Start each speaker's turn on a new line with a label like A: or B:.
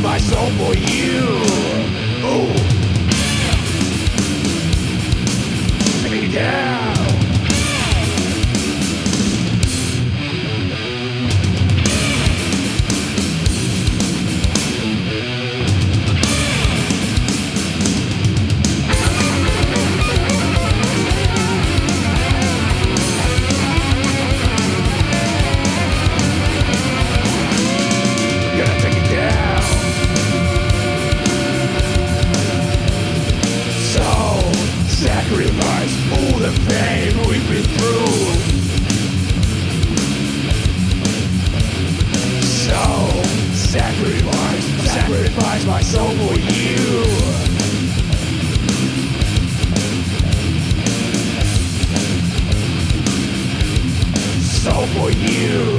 A: my soul for you. sacrifice all the pain we've been through. So, sacrifice, sacrifice my soul for you. So for you.